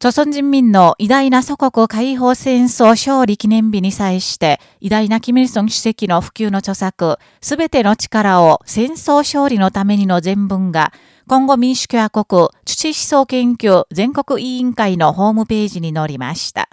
朝鮮人民の偉大な祖国解放戦争勝利記念日に際して、偉大なキム・イルソン主席の普及の著作、すべての力を戦争勝利のためにの全文が、今後民主共和国土思想研究全国委員会のホームページに載りました。